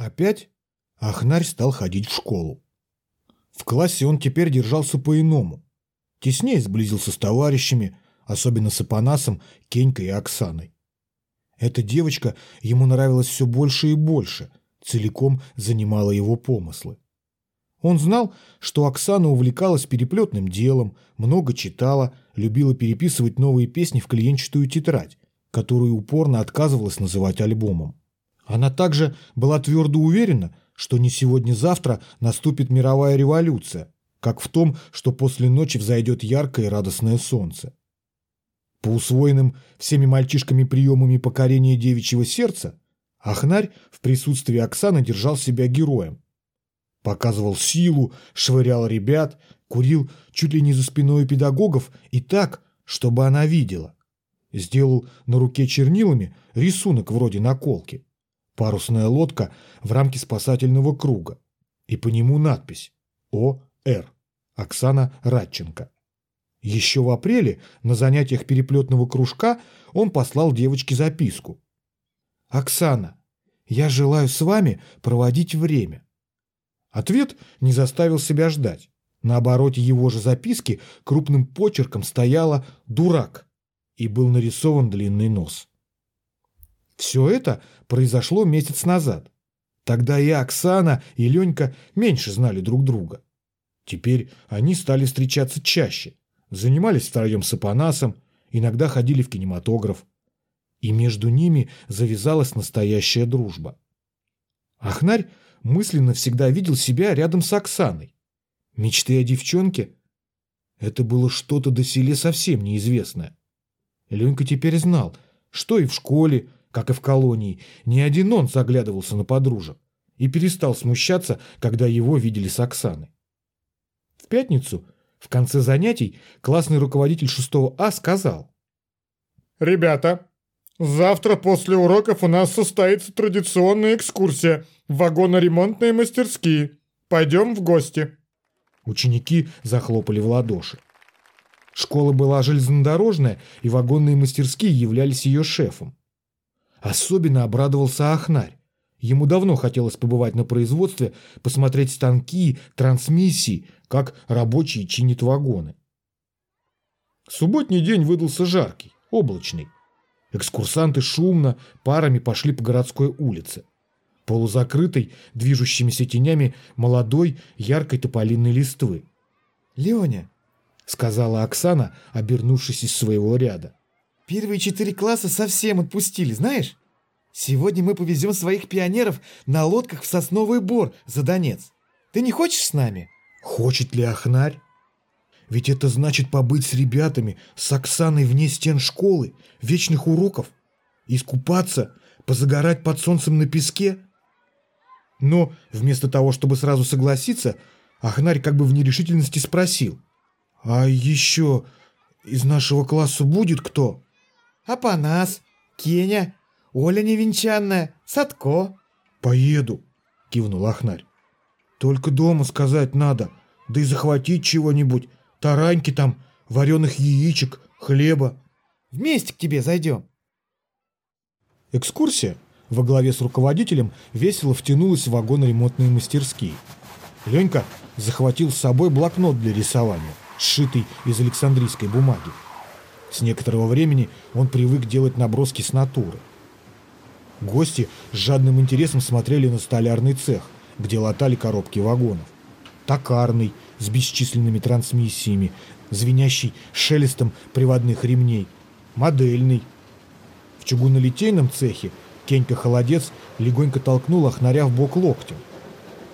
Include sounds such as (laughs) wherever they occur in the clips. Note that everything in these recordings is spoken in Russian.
Опять Ахнарь стал ходить в школу. В классе он теперь держался по-иному. Теснее сблизился с товарищами, особенно с Апанасом, Кенькой и Оксаной. Эта девочка ему нравилась все больше и больше, целиком занимала его помыслы. Он знал, что Оксана увлекалась переплетным делом, много читала, любила переписывать новые песни в клиентчатую тетрадь, которую упорно отказывалась называть альбомом. Она также была твердо уверена, что не сегодня-завтра наступит мировая революция, как в том, что после ночи взойдет яркое и радостное солнце. По усвоенным всеми мальчишками приемами покорения девичьего сердца, Ахнарь в присутствии Оксаны держал себя героем. Показывал силу, швырял ребят, курил чуть ли не за спиной педагогов и так, чтобы она видела. Сделал на руке чернилами рисунок вроде наколки. Парусная лодка в рамке спасательного круга. И по нему надпись «О.Р. Оксана Радченко». Еще в апреле на занятиях переплетного кружка он послал девочке записку. «Оксана, я желаю с вами проводить время». Ответ не заставил себя ждать. На обороте его же записки крупным почерком стояло «дурак» и был нарисован длинный нос. Все это произошло месяц назад. Тогда и Оксана, и Ленька меньше знали друг друга. Теперь они стали встречаться чаще, занимались втроем с Апанасом, иногда ходили в кинематограф. И между ними завязалась настоящая дружба. Ахнарь мысленно всегда видел себя рядом с Оксаной. Мечты о девчонке — это было что-то доселе совсем неизвестное. Ленька теперь знал, что и в школе, как и в колонии, ни один он заглядывался на подружек и перестал смущаться, когда его видели с Оксаной. В пятницу, в конце занятий, классный руководитель 6 А сказал. «Ребята, завтра после уроков у нас состоится традиционная экскурсия в вагоноремонтные мастерские. Пойдем в гости». Ученики захлопали в ладоши. Школа была железнодорожная, и вагонные мастерские являлись ее шефом. Особенно обрадовался Ахнарь. Ему давно хотелось побывать на производстве, посмотреть станки, трансмиссии, как рабочие чинят вагоны. Субботний день выдался жаркий, облачный. Экскурсанты шумно, парами пошли по городской улице. Полузакрытой, движущимися тенями молодой, яркой тополиной листвы. «Леня, сказала Оксана, обернувшись из своего ряда. Первые четыре класса совсем отпустили, знаешь? Сегодня мы повезем своих пионеров на лодках в Сосновый Бор за Донец. Ты не хочешь с нами? Хочет ли Ахнарь? Ведь это значит побыть с ребятами, с Оксаной вне стен школы, вечных уроков, искупаться, позагорать под солнцем на песке. Но вместо того, чтобы сразу согласиться, Ахнарь как бы в нерешительности спросил – «А еще из нашего класса будет кто?» «Апанас, Кеня, Оля невенчанная, Садко». «Поеду», — кивнул Ахнарь. «Только дома сказать надо, да и захватить чего-нибудь, тараньки там, вареных яичек, хлеба». «Вместе к тебе зайдем». Экскурсия во главе с руководителем весело втянулась в вагон ремонтные мастерские. Ленька захватил с собой блокнот для рисования сшитый из александрийской бумаги. С некоторого времени он привык делать наброски с натуры. Гости с жадным интересом смотрели на столярный цех, где латали коробки вагонов. Токарный, с бесчисленными трансмиссиями, звенящий шелестом приводных ремней. Модельный. В чугунолитейном цехе Кенька Холодец легонько толкнул Ахнаря в бок локтем.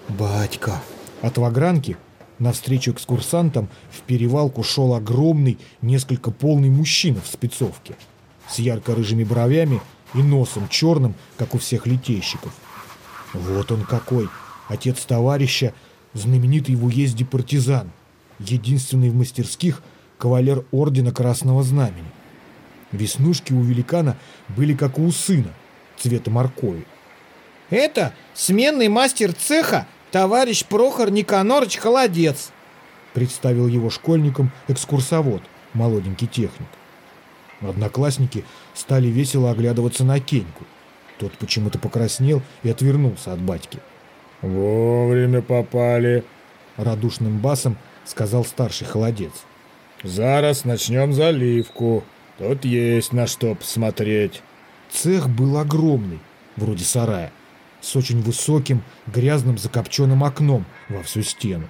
«Батька!» От вагранки Навстречу экскурсантам в перевалку шел огромный, несколько полный мужчина в спецовке, с ярко-рыжими бровями и носом черным, как у всех литейщиков. Вот он какой, отец товарища, знаменитый в уезде партизан, единственный в мастерских кавалер ордена Красного Знамени. Веснушки у великана были как у сына, цвета моркови. «Это сменный мастер цеха товарищ Прохор Никанорович Холодец», представил его школьникам экскурсовод, молоденький техник. Одноклассники стали весело оглядываться на Кеньку. Тот почему-то покраснел и отвернулся от батьки. «Вовремя попали», — радушным басом сказал старший холодец. «Зараз начнем заливку. Тут есть на что посмотреть». Цех был огромный, вроде сарая, с очень высоким, грязным закопченным окном во всю стену.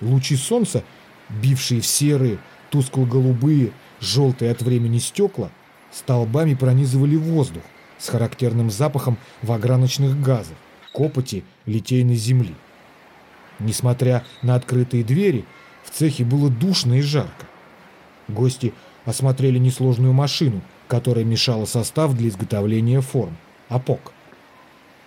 Лучи солнца, бившие в серые, тускло-голубые, желтые от времени стекла, столбами пронизывали воздух с характерным запахом ваграночных газов, копоти литейной земли. Несмотря на открытые двери, в цехе было душно и жарко. Гости осмотрели несложную машину, которая мешала состав для изготовления форм – АПОК.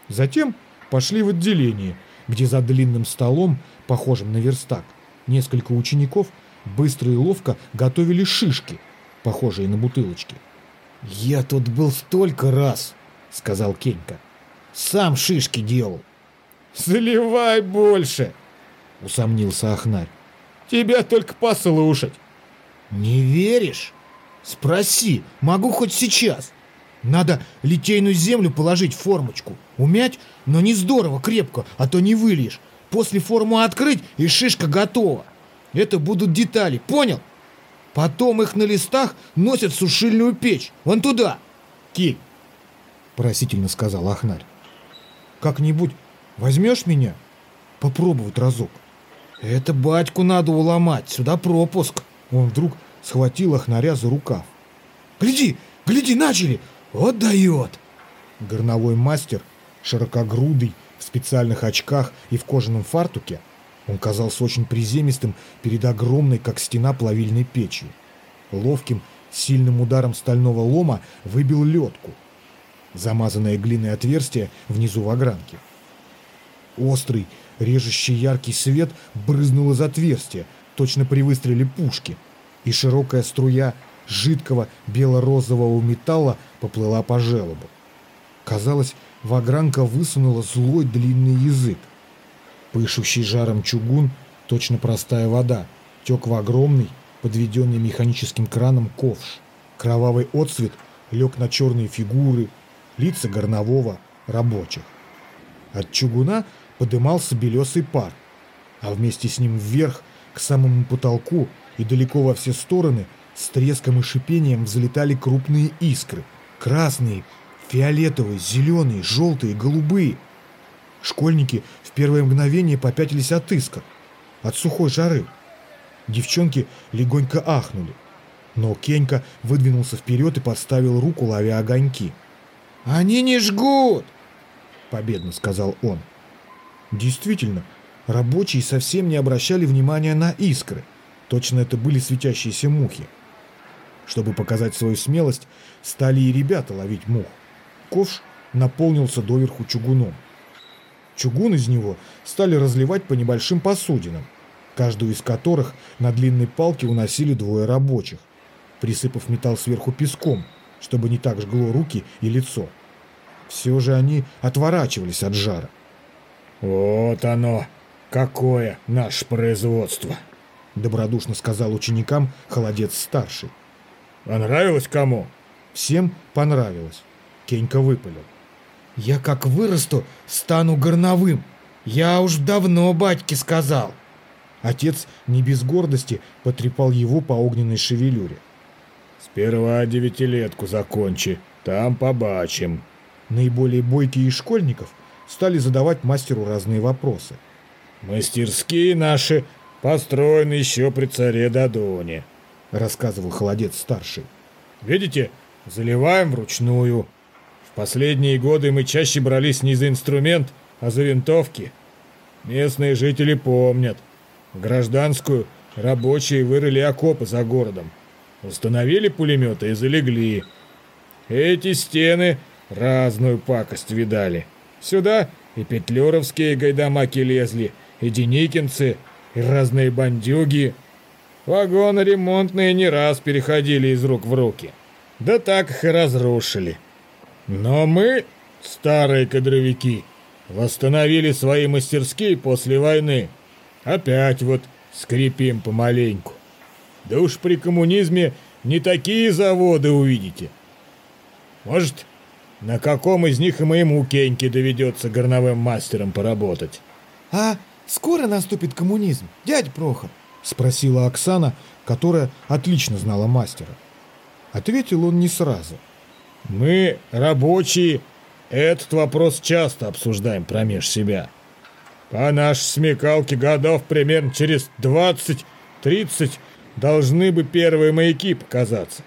Затем пошли в отделение, где за длинным столом, похожим на верстак, несколько учеников быстро и ловко готовили шишки, похожие на бутылочки. «Я тут был столько раз», — сказал Кенька. «Сам шишки делал». «Заливай больше!» — усомнился Ахнарь. «Тебя только послушать». «Не веришь? Спроси, могу хоть сейчас. Надо литейную землю положить в формочку, умять, но не здорово крепко, а то не выльешь. После форму открыть, и шишка готова. Это будут детали, понял? Потом их на листах носят в сушильную печь. Вон туда. Киль, просительно сказал Ахнарь. Как-нибудь возьмешь меня? Попробовать разок. Это батьку надо уломать, сюда пропуск. Он вдруг схватил Ахнаря за рукав. Гляди, гляди, начали! Вот дает! Горновой мастер, широкогрудый, в специальных очках и в кожаном фартуке, он казался очень приземистым перед огромной, как стена, плавильной печью. Ловким, сильным ударом стального лома выбил ледку. Замазанное глиной отверстие внизу в огранке. Острый, режущий яркий свет брызнул из отверстия, точно при выстреле пушки, и широкая струя жидкого бело-розового металла поплыла по желобу. Казалось, Вагранка высунула злой длинный язык. Пышущий жаром чугун, точно простая вода, тек в огромный, подведенный механическим краном ковш. Кровавый отсвет лег на черные фигуры, лица горнового, рабочих. От чугуна подымался белесый пар, а вместе с ним вверх, к самому потолку и далеко во все стороны, с треском и шипением взлетали крупные искры. Красные, Фиолетовые, зеленые, желтые, голубые. Школьники в первое мгновение попятились от искр, от сухой жары. Девчонки легонько ахнули. Но Кенька выдвинулся вперед и подставил руку, ловя огоньки. «Они не жгут!» — победно сказал он. Действительно, рабочие совсем не обращали внимания на искры. Точно это были светящиеся мухи. Чтобы показать свою смелость, стали и ребята ловить мух ковш наполнился доверху чугуном. Чугун из него стали разливать по небольшим посудинам, каждую из которых на длинной палке уносили двое рабочих, присыпав металл сверху песком, чтобы не так жгло руки и лицо. Все же они отворачивались от жара. «Вот оно, какое наше производство!» Добродушно сказал ученикам холодец-старший. «Понравилось кому?» Всем понравилось. Кенька выпалил. «Я как вырасту, стану горновым. Я уж давно батьке сказал». Отец не без гордости потрепал его по огненной шевелюре. «Сперва девятилетку закончи, там побачим». Наиболее бойкие из школьников стали задавать мастеру разные вопросы. «Мастерские наши построены еще при царе Дадоне», — рассказывал холодец-старший. «Видите, заливаем вручную. Последние годы мы чаще брались не за инструмент, а за винтовки. Местные жители помнят. В гражданскую рабочие вырыли окопы за городом. Установили пулеметы и залегли. Эти стены разную пакость видали. Сюда и петлюровские гайдамаки лезли, и деникинцы, и разные бандюги. Вагоны ремонтные не раз переходили из рук в руки. Да так их и разрушили. Но мы, старые кадровики, восстановили свои мастерские после войны. Опять вот скрипим помаленьку. Да уж при коммунизме не такие заводы увидите. Может, на каком из них и моему Кеньке доведется горновым мастером поработать. А скоро наступит коммунизм, дядь Прохор? Спросила Оксана, которая отлично знала мастера. Ответил он не сразу. Мы, рабочие, этот вопрос часто обсуждаем промеж себя. По нашей смекалке годов примерно через 20-30 должны бы первые маяки показаться.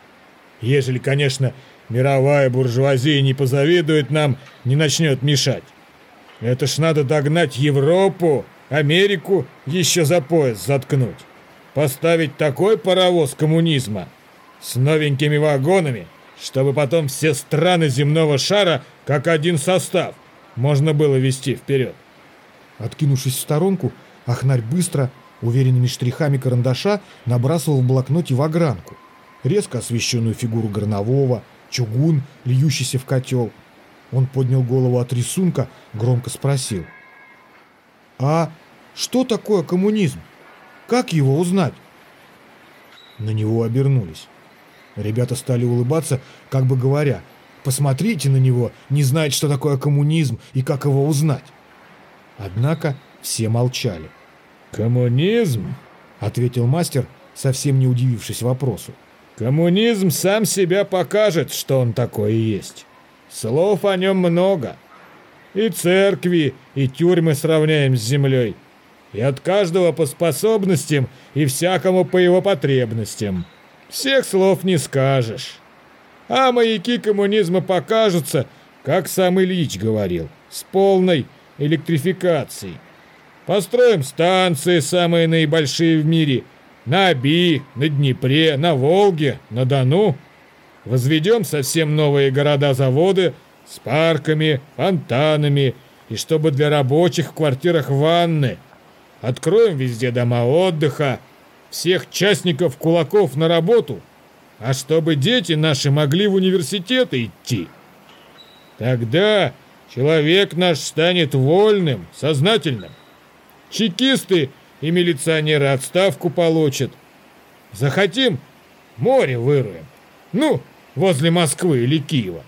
Ежели, конечно, мировая буржуазия не позавидует нам, не начнет мешать. Это ж надо догнать Европу, Америку еще за пояс заткнуть. Поставить такой паровоз коммунизма с новенькими вагонами, чтобы потом все страны земного шара как один состав можно было вести вперед. Откинувшись в сторонку, Ахнарь быстро, уверенными штрихами карандаша, набрасывал в блокноте в огранку. Резко освещенную фигуру горнового, чугун, льющийся в котел. Он поднял голову от рисунка, громко спросил. «А что такое коммунизм? Как его узнать?» На него обернулись. Ребята стали улыбаться, как бы говоря, «Посмотрите на него, не знает, что такое коммунизм и как его узнать». Однако все молчали. «Коммунизм?» — ответил мастер, совсем не удивившись вопросу. «Коммунизм сам себя покажет, что он такой и есть. Слов о нем много. И церкви, и тюрьмы сравняем с землей. И от каждого по способностям, и всякому по его потребностям. Всех слов не скажешь. А маяки коммунизма покажутся, как сам Ильич говорил, с полной электрификацией. Построим станции, самые наибольшие в мире, на Оби, на Днепре, на Волге, на Дону. Возведем совсем новые города-заводы с парками, фонтанами, и чтобы для рабочих в квартирах ванны. Откроем везде дома отдыха, всех частников кулаков на работу, а чтобы дети наши могли в университеты идти. Тогда человек наш станет вольным, сознательным. Чекисты и милиционеры отставку получат. Захотим – море выруем. Ну, возле Москвы или Киева.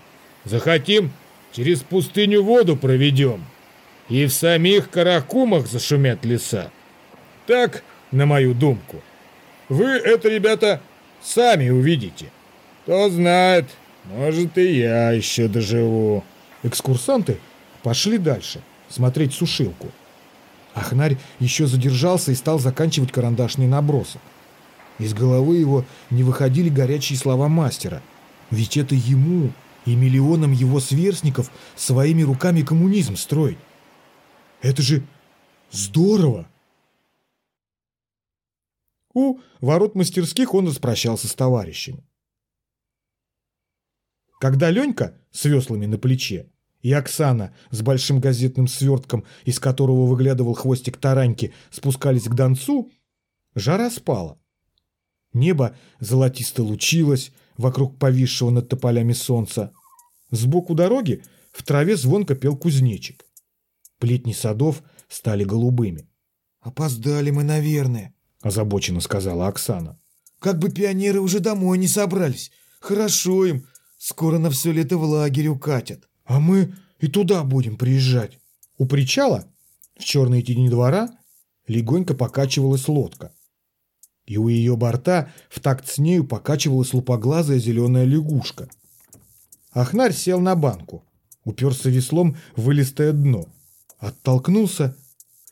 Захотим – через пустыню воду проведем. И в самих Каракумах зашумят леса. Так, на мою думку. Вы это, ребята, сами увидите. Кто знает, может и я еще доживу. Экскурсанты пошли дальше, смотреть сушилку. Ахнарь еще задержался и стал заканчивать карандашный набросок. Из головы его не выходили горячие слова мастера. Ведь это ему и миллионам его сверстников своими руками коммунизм строить. Это же здорово! У ворот мастерских он распрощался с товарищами. Когда Ленька с веслами на плече и Оксана с большим газетным свертком, из которого выглядывал хвостик тараньки, спускались к Донцу, жара спала. Небо золотисто лучилось вокруг повисшего над тополями солнца. Сбоку дороги в траве звонко пел кузнечик. Плетни садов стали голубыми. «Опоздали мы, наверное», — озабоченно сказала Оксана. «Как бы пионеры уже домой не собрались. Хорошо им, скоро на все лето в лагерь укатят». А мы и туда будем приезжать. У причала, в черной тени двора, легонько покачивалась лодка. И у ее борта в такт с нею покачивалась лупоглазая зеленая лягушка. Ахнарь сел на банку, уперся веслом в вылистое дно, оттолкнулся,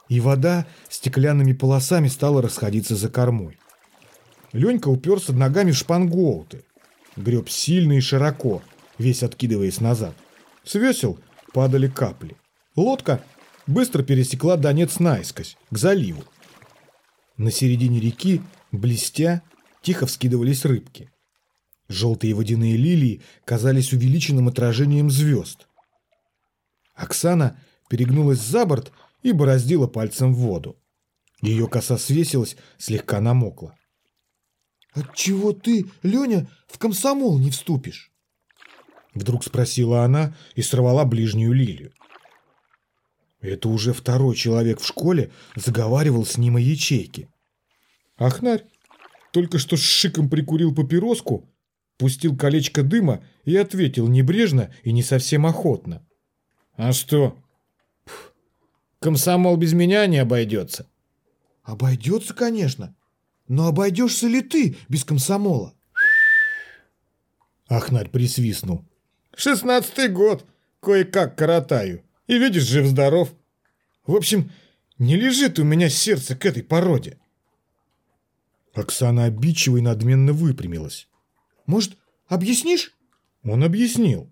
и вода стеклянными полосами стала расходиться за кормой. Ленька уперся ногами в шпангоуты, греб сильно и широко, весь откидываясь назад. С весел падали капли. Лодка быстро пересекла Донец наискось, к заливу. На середине реки, блестя, тихо вскидывались рыбки. Желтые водяные лилии казались увеличенным отражением звезд. Оксана перегнулась за борт и бороздила пальцем в воду. Ее коса свесилась, слегка намокла. «Отчего ты, Леня, в комсомол не вступишь?» Вдруг спросила она и сорвала ближнюю лилию. Это уже второй человек в школе заговаривал с ним о ячейке. Ахнарь только что с шиком прикурил папироску, пустил колечко дыма и ответил небрежно и не совсем охотно. «А что? Комсомол без меня не обойдется». «Обойдется, конечно. Но обойдешься ли ты без комсомола?» Ахнарь присвистнул. «Шестнадцатый год. Кое-как коротаю. И видишь, жив-здоров. В общем, не лежит у меня сердце к этой породе». Оксана обидчиво и надменно выпрямилась. «Может, объяснишь?» Он объяснил.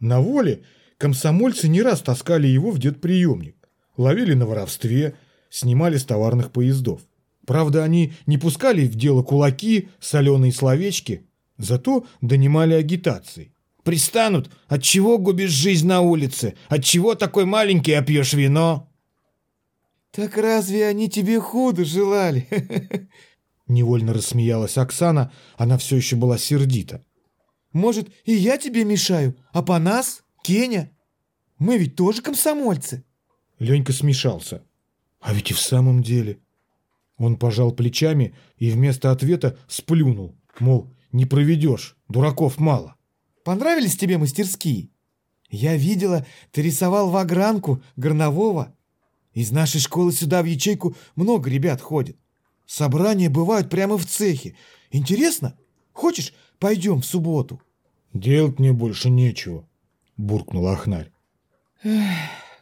На воле комсомольцы не раз таскали его в детприемник, ловили на воровстве, снимали с товарных поездов. Правда, они не пускали в дело кулаки, соленые словечки, зато донимали агитацией. «Пристанут, от чего губишь жизнь на улице? От чего такой маленький, а пьешь вино?» «Так разве они тебе худо желали?» (laughs) Невольно рассмеялась Оксана, она все еще была сердита. «Может, и я тебе мешаю, а по нас, Кеня? Мы ведь тоже комсомольцы». Ленька смешался. А ведь и в самом деле. Он пожал плечами и вместо ответа сплюнул, мол, не проведешь, дураков мало. «Понравились тебе мастерские? Я видела, ты рисовал вагранку, горнового. Из нашей школы сюда в ячейку много ребят ходит. Собрания бывают прямо в цехе. Интересно? Хочешь, пойдем в субботу?» «Делать мне больше нечего», — буркнула Ахнарь.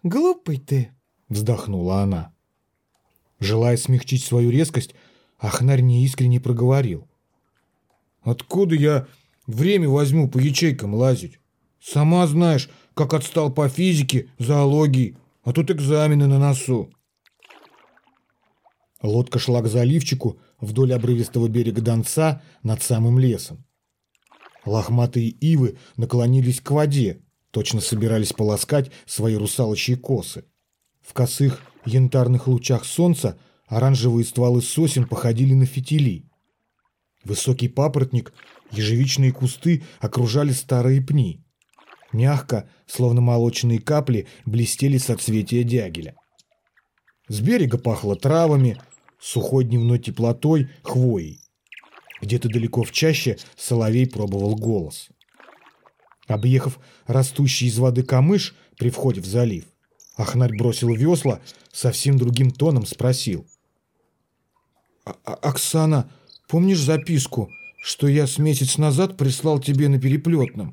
«Глупый ты», — вздохнула она. Желая смягчить свою резкость, Ахнарь неискренне проговорил. «Откуда я время возьму по ячейкам лазить? Сама знаешь, как отстал по физике, зоологии, а тут экзамены на носу». Лодка шла к заливчику вдоль обрывистого берега Донца над самым лесом. Лохматые ивы наклонились к воде, точно собирались полоскать свои русалочьи косы. В косых янтарных лучах солнца оранжевые стволы сосен походили на фитили. Высокий папоротник, ежевичные кусты окружали старые пни. Мягко, словно молочные капли, блестели соцветия дягеля. С берега пахло травами, сухой дневной теплотой, хвоей. Где-то далеко в чаще соловей пробовал голос. Объехав растущий из воды камыш при входе в залив, Ахнарь бросил весла, совсем другим тоном спросил. «А -а «Оксана, помнишь записку, что я с месяц назад прислал тебе на переплетном?»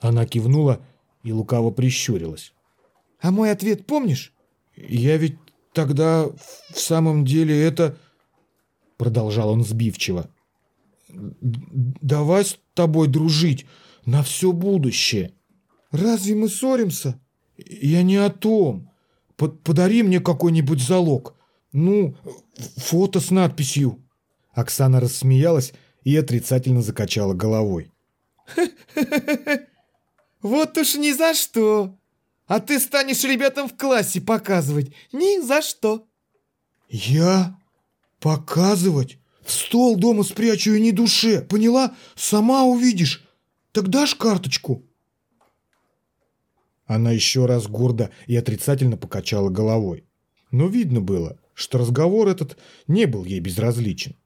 Она кивнула и лукаво прищурилась. «А мой ответ помнишь?» «Я ведь Тогда в самом деле это... Продолжал он сбивчиво. Давай с тобой дружить на все будущее. Разве мы ссоримся? Я не о том. Под подари мне какой-нибудь залог. Ну, фото с надписью. Оксана рассмеялась и отрицательно закачала головой. (laughs) Вот уж ни за что. А ты станешь ребятам в классе показывать. Ни за что. Я? Показывать? В стол дома спрячу и не душе. Поняла? Сама увидишь. Так дашь карточку? Она еще раз гордо и отрицательно покачала головой. Но видно было, что разговор этот не был ей безразличен.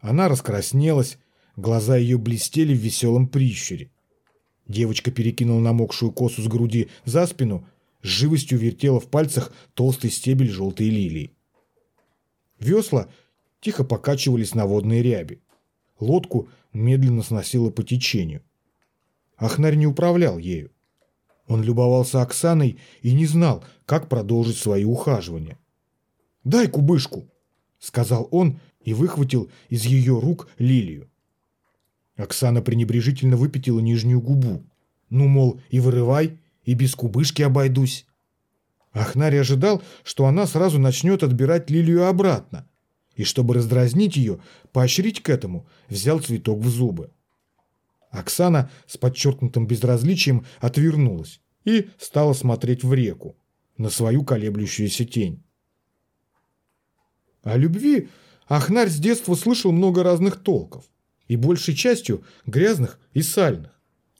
Она раскраснелась, глаза ее блестели в веселом прищуре. Девочка перекинула намокшую косу с груди за спину, с живостью вертела в пальцах толстый стебель желтой лилии. Весла тихо покачивались на водной ряби. Лодку медленно сносило по течению. Ахнарь не управлял ею. Он любовался Оксаной и не знал, как продолжить свои ухаживания. «Дай кубышку!» — сказал он и выхватил из ее рук лилию. Оксана пренебрежительно выпятила нижнюю губу. Ну, мол, и вырывай, и без кубышки обойдусь. Ахнари ожидал, что она сразу начнет отбирать лилию обратно. И чтобы раздразнить ее, поощрить к этому, взял цветок в зубы. Оксана с подчеркнутым безразличием отвернулась и стала смотреть в реку, на свою колеблющуюся тень. О любви Ахнарь с детства слышал много разных толков и большей частью грязных и сальных.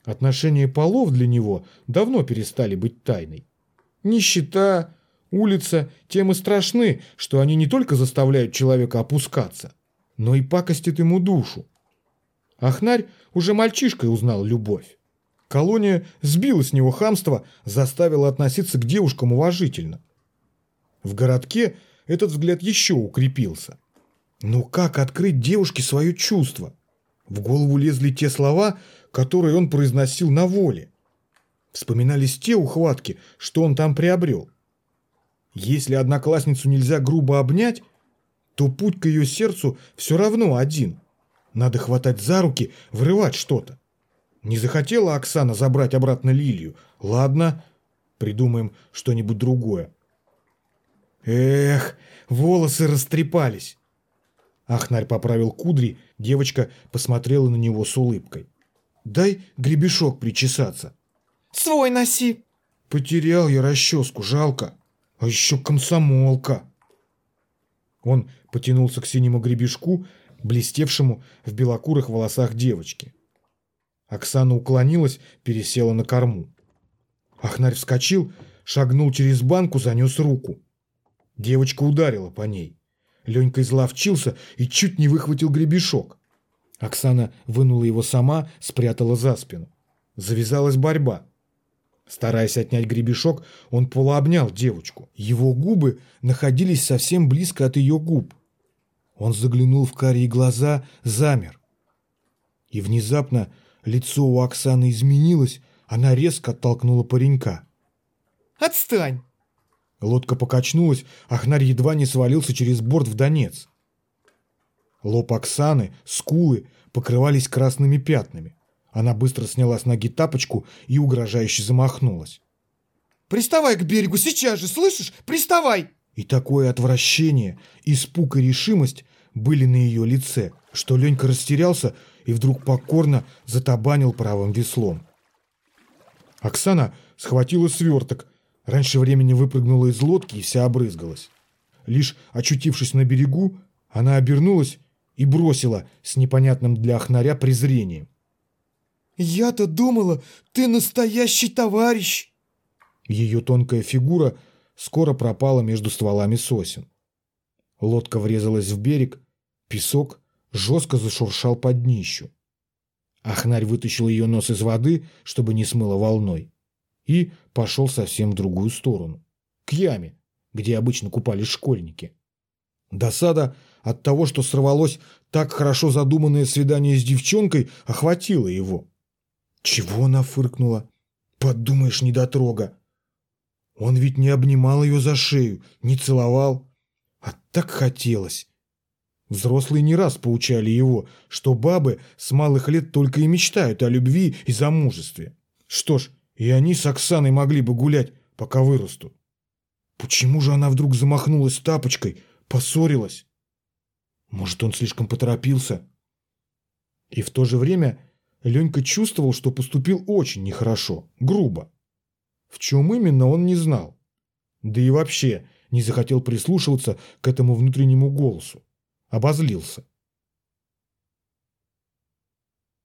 Отношения полов для него давно перестали быть тайной. Нищета, улица тем и страшны, что они не только заставляют человека опускаться, но и пакостят ему душу. Ахнарь уже мальчишкой узнал любовь. Колония сбила с него хамство, заставила относиться к девушкам уважительно. В городке этот взгляд еще укрепился. Но как открыть девушке свое чувство? В голову лезли те слова, которые он произносил на воле. Вспоминались те ухватки, что он там приобрел. Если одноклассницу нельзя грубо обнять, то путь к ее сердцу все равно один. Надо хватать за руки, врывать что-то. Не захотела Оксана забрать обратно Лилию. Ладно, придумаем что-нибудь другое. Эх, волосы растрепались. Ахнарь поправил кудри, девочка посмотрела на него с улыбкой. «Дай гребешок причесаться». «Свой носи». «Потерял я расческу, жалко. А еще комсомолка». Он потянулся к синему гребешку, блестевшему в белокурых волосах девочки. Оксана уклонилась, пересела на корму. Ахнарь вскочил, шагнул через банку, занес руку. Девочка ударила по ней. Ленька изловчился и чуть не выхватил гребешок. Оксана вынула его сама, спрятала за спину. Завязалась борьба. Стараясь отнять гребешок, он полуобнял девочку. Его губы находились совсем близко от ее губ. Он заглянул в карие глаза, замер. И внезапно лицо у Оксаны изменилось, она резко оттолкнула паренька. «Отстань!» Лодка покачнулась, Ахнарь едва не свалился через борт в Донец. Лоб Оксаны, скулы покрывались красными пятнами. Она быстро сняла с ноги тапочку и угрожающе замахнулась. «Приставай к берегу сейчас же, слышишь? Приставай!» И такое отвращение, испуг и решимость были на ее лице, что Ленька растерялся и вдруг покорно затабанил правым веслом. Оксана схватила сверток, Раньше времени выпрыгнула из лодки и вся обрызгалась. Лишь очутившись на берегу, она обернулась и бросила с непонятным для Ахнаря презрением. «Я-то думала, ты настоящий товарищ!» Ее тонкая фигура скоро пропала между стволами сосен. Лодка врезалась в берег, песок жестко зашуршал под днищу. Ахнарь вытащил ее нос из воды, чтобы не смыло волной и пошел совсем в другую сторону, к яме, где обычно купались школьники. Досада от того, что сорвалось так хорошо задуманное свидание с девчонкой, охватила его. Чего она фыркнула? Подумаешь, недотрога. Он ведь не обнимал ее за шею, не целовал. А так хотелось. Взрослые не раз поучали его, что бабы с малых лет только и мечтают о любви и замужестве. Что ж, и они с Оксаной могли бы гулять, пока вырастут. Почему же она вдруг замахнулась тапочкой, поссорилась? Может, он слишком поторопился? И в то же время Ленька чувствовал, что поступил очень нехорошо, грубо. В чем именно, он не знал. Да и вообще не захотел прислушиваться к этому внутреннему голосу. Обозлился.